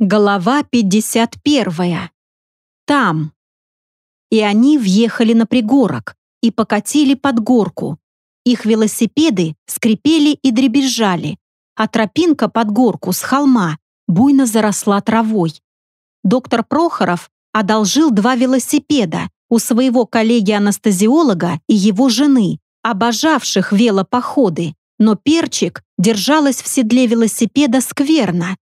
Голова 51. Там. И они въехали на пригорок и покатили под горку. Их велосипеды скрипели и дребезжали, а тропинка под горку с холма буйно заросла травой. Доктор Прохоров одолжил два велосипеда у своего коллеги-анестезиолога и его жены, обожавших велопоходы, но Перчик держалась в седле велосипеда скверно,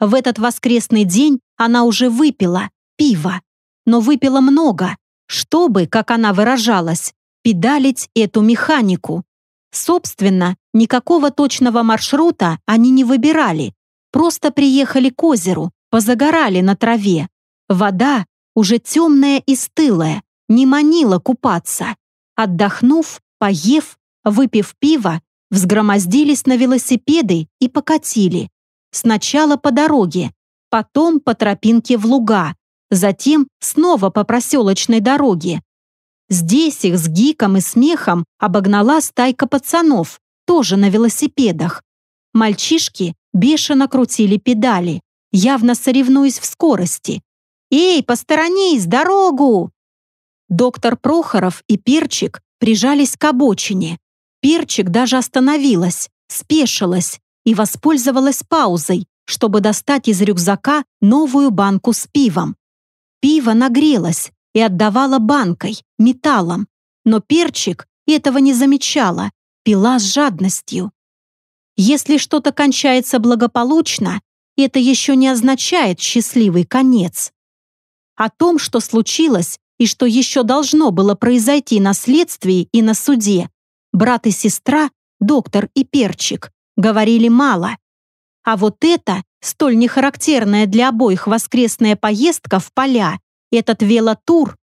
в этот воскресный день она уже выпила пиво, но выпила много, чтобы, как она выражалась, педалить эту механику. Собственно, никакого точного маршрута они не выбирали, просто приехали к озеру, позагорали на траве. Вода, уже темная и стылая, не манила купаться. Отдохнув, поев, выпив пиво, взгромоздились на велосипеды и покатили. Сначала по дороге, потом по тропинке в луга, затем снова по проселочной дороге. Здесь их с гиком и смехом обогнала стайка пацанов, тоже на велосипедах. Мальчишки бешено крутили педали, явно соревнуясь в скорости. «Эй, посторонись, дорогу!» Доктор Прохоров и Перчик прижались к обочине. Перчик даже остановилась, спешилась, и воспользовалась паузой, чтобы достать из рюкзака новую банку с пивом. Пиво нагрелось и отдавало банкой, металлом, но перчик этого не замечала, пила с жадностью. Если что-то кончается благополучно, это еще не означает счастливый конец. О том, что случилось и что еще должно было произойти на следствии и на суде, брат и сестра, доктор и перчик, говорили мало. А вот это, столь нехарактерная для обоих воскресная поездка в поля, этот велотур.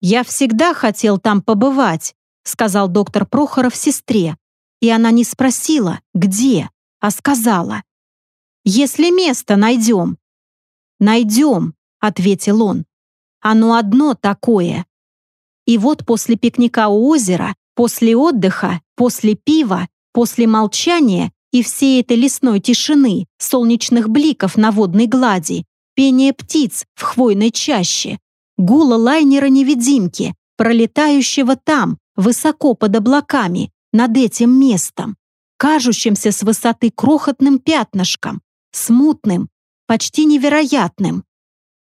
«Я всегда хотел там побывать», сказал доктор Прохоров сестре. И она не спросила, где, а сказала. «Если место найдем». «Найдем», — ответил он. «Оно одно такое». И вот после пикника у озера, после отдыха, после пива, После молчания и всей этой лесной тишины, солнечных бликов на водной глади, пения птиц в хвойной чаще, гула лайнера-невидимки, пролетающего там, высоко под облаками, над этим местом, кажущимся с высоты крохотным пятнышком, смутным, почти невероятным,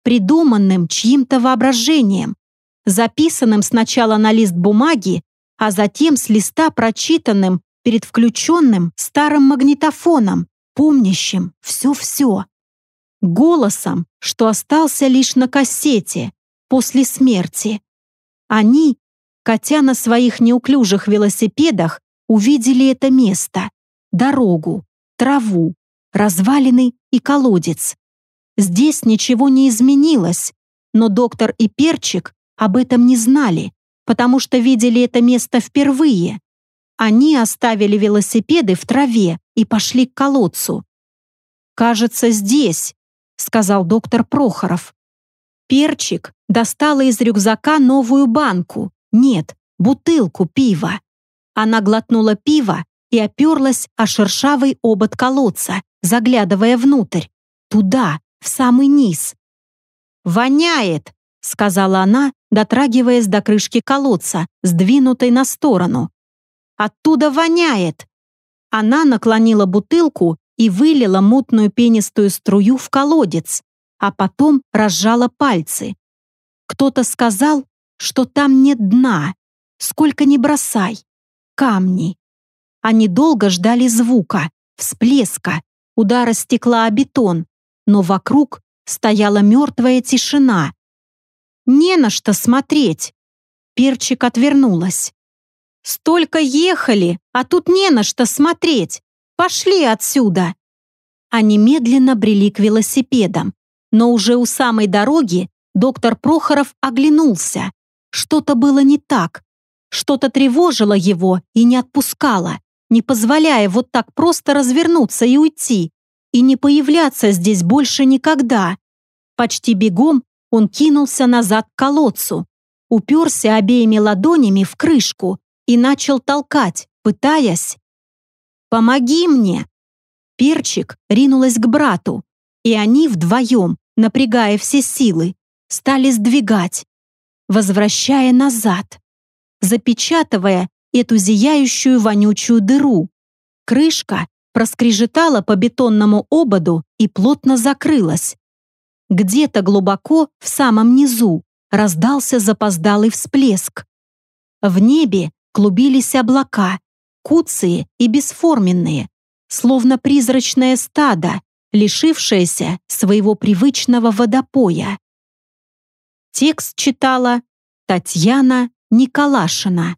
придуманным чьим-то воображением, записанным сначала на лист бумаги, а затем с листа прочитанным перед включенным старым магнитофоном, помнящим все-все. Голосом, что остался лишь на кассете после смерти. Они, катя на своих неуклюжих велосипедах, увидели это место, дорогу, траву, развалины и колодец. Здесь ничего не изменилось, но доктор и Перчик об этом не знали, потому что видели это место впервые. Они оставили велосипеды в траве и пошли к колодцу. «Кажется, здесь», — сказал доктор Прохоров. Перчик достала из рюкзака новую банку, нет, бутылку пива. Она глотнула пиво и оперлась о шершавый обод колодца, заглядывая внутрь, туда, в самый низ. «Воняет!» — сказала она, дотрагиваясь до крышки колодца, сдвинутой на сторону. Оттуда воняет!» Она наклонила бутылку и вылила мутную пенистую струю в колодец, а потом разжала пальцы. Кто-то сказал, что там нет дна, сколько ни бросай. Камни. Они долго ждали звука, всплеска, удара стекла о бетон, но вокруг стояла мертвая тишина. Не на что смотреть. Перчик отвернулась. Столько ехали, а тут не на что смотреть. Пошли отсюда!» Они медленно брели к велосипедам, но уже у самой дороги доктор Прохоров оглянулся. Что-то было не так. Что-то тревожило его и не отпускало, не позволяя вот так просто развернуться и уйти, и не появляться здесь больше никогда. Почти бегом он кинулся назад к колодцу, уперся обеими ладонями в крышку и начал толкать, пытаясь. «Помоги мне!» Перчик ринулась к брату, и они вдвоем, напрягая все силы, стали сдвигать, возвращая назад, запечатывая эту зияющую вонючую дыру. Крышка проскрежетала по бетонному ободу и плотно закрылась. Где-то глубоко, в самом низу, раздался запоздалый всплеск. В небе клубились облака, куцые и бесформенные, словно призрачное стадо, лишившееся своего привычного водопоя. Текст читала Татьяна Николашина.